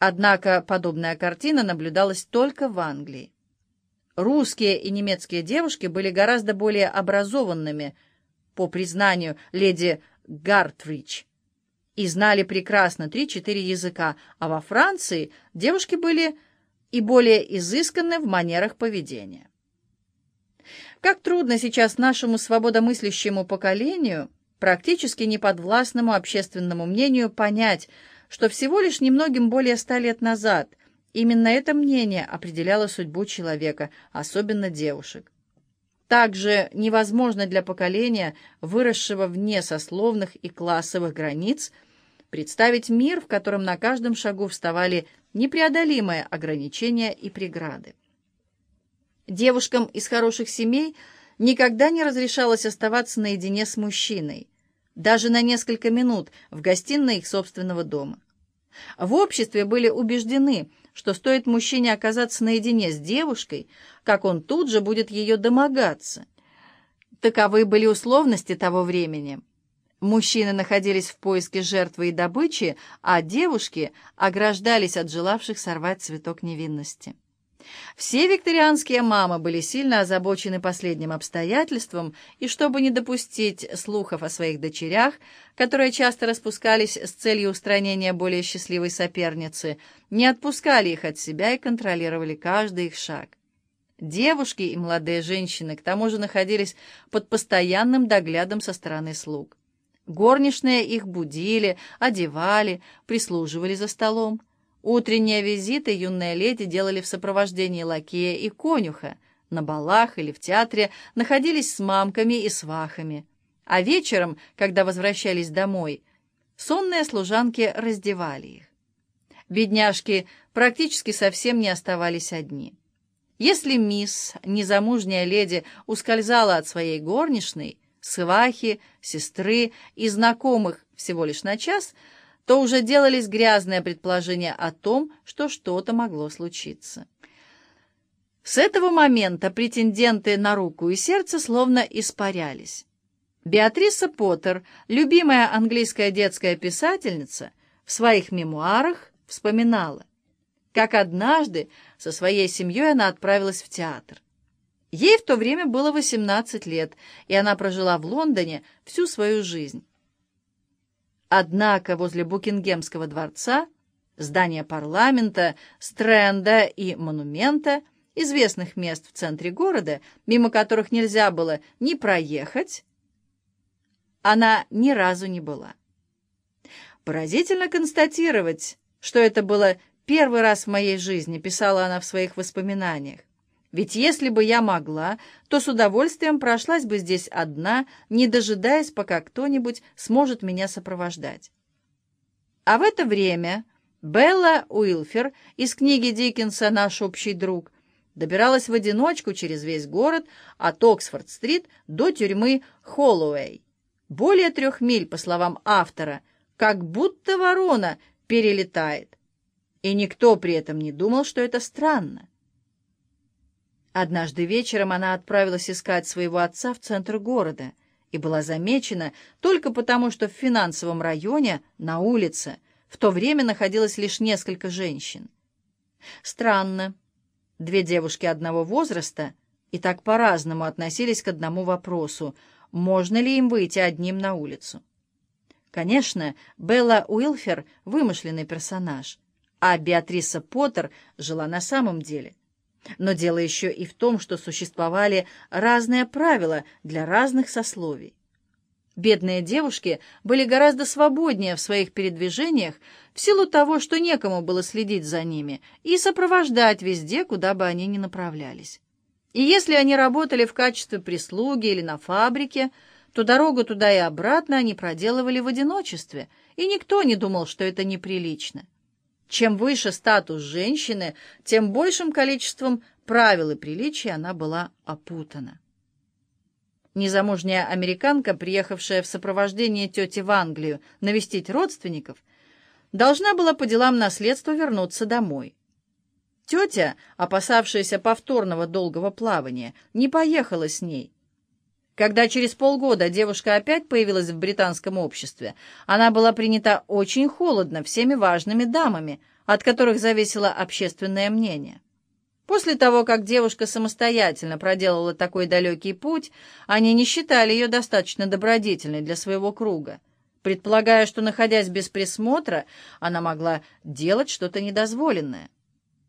Однако подобная картина наблюдалась только в Англии. Русские и немецкие девушки были гораздо более образованными, по признанию леди Гартридж, и знали прекрасно три-четыре языка, а во Франции девушки были и более изысканны в манерах поведения. Как трудно сейчас нашему свободомыслящему поколению, практически неподвластному общественному мнению, понять, что всего лишь немногим более ста лет назад именно это мнение определяло судьбу человека, особенно девушек. Также невозможно для поколения, выросшего вне сословных и классовых границ, представить мир, в котором на каждом шагу вставали непреодолимые ограничения и преграды. Девушкам из хороших семей никогда не разрешалось оставаться наедине с мужчиной, даже на несколько минут в гостиной их собственного дома. В обществе были убеждены, что стоит мужчине оказаться наедине с девушкой, как он тут же будет ее домогаться. Таковы были условности того времени. Мужчины находились в поиске жертвы и добычи, а девушки ограждались от желавших сорвать цветок невинности. Все викторианские мамы были сильно озабочены последним обстоятельством, и чтобы не допустить слухов о своих дочерях, которые часто распускались с целью устранения более счастливой соперницы, не отпускали их от себя и контролировали каждый их шаг. Девушки и молодые женщины к тому же находились под постоянным доглядом со стороны слуг. Горничные их будили, одевали, прислуживали за столом. Утренние визиты юные леди делали в сопровождении лакея и конюха. На балах или в театре находились с мамками и свахами. А вечером, когда возвращались домой, сонные служанки раздевали их. Бедняжки практически совсем не оставались одни. Если мисс, незамужняя леди, ускользала от своей горничной, свахи, сестры и знакомых всего лишь на час, то уже делались грязные предположения о том, что что-то могло случиться. С этого момента претенденты на руку и сердце словно испарялись. Беатриса Поттер, любимая английская детская писательница, в своих мемуарах вспоминала, как однажды со своей семьей она отправилась в театр. Ей в то время было 18 лет, и она прожила в Лондоне всю свою жизнь. Однако возле Букингемского дворца, здания парламента, стренда и монумента, известных мест в центре города, мимо которых нельзя было ни проехать, она ни разу не была. Поразительно констатировать, что это было первый раз в моей жизни, писала она в своих воспоминаниях. Ведь если бы я могла, то с удовольствием прошлась бы здесь одна, не дожидаясь, пока кто-нибудь сможет меня сопровождать. А в это время Белла Уилфер из книги Диккенса «Наш общий друг» добиралась в одиночку через весь город от Оксфорд-стрит до тюрьмы Холлоуэй. Более трех миль, по словам автора, как будто ворона перелетает. И никто при этом не думал, что это странно. Однажды вечером она отправилась искать своего отца в центр города и была замечена только потому, что в финансовом районе, на улице, в то время находилось лишь несколько женщин. Странно. Две девушки одного возраста и так по-разному относились к одному вопросу, можно ли им выйти одним на улицу. Конечно, Белла Уилфер — вымышленный персонаж, а Беатриса Поттер жила на самом деле. Но дело еще и в том, что существовали разные правила для разных сословий. Бедные девушки были гораздо свободнее в своих передвижениях в силу того, что некому было следить за ними и сопровождать везде, куда бы они ни направлялись. И если они работали в качестве прислуги или на фабрике, то дорогу туда и обратно они проделывали в одиночестве, и никто не думал, что это неприлично. Чем выше статус женщины, тем большим количеством правил и приличий она была опутана. Незамужняя американка, приехавшая в сопровождении тети в Англию навестить родственников, должна была по делам наследства вернуться домой. Тетя, опасавшаяся повторного долгого плавания, не поехала с ней. Когда через полгода девушка опять появилась в британском обществе, она была принята очень холодно всеми важными дамами, от которых зависело общественное мнение. После того, как девушка самостоятельно проделала такой далекий путь, они не считали ее достаточно добродетельной для своего круга, предполагая, что, находясь без присмотра, она могла делать что-то недозволенное.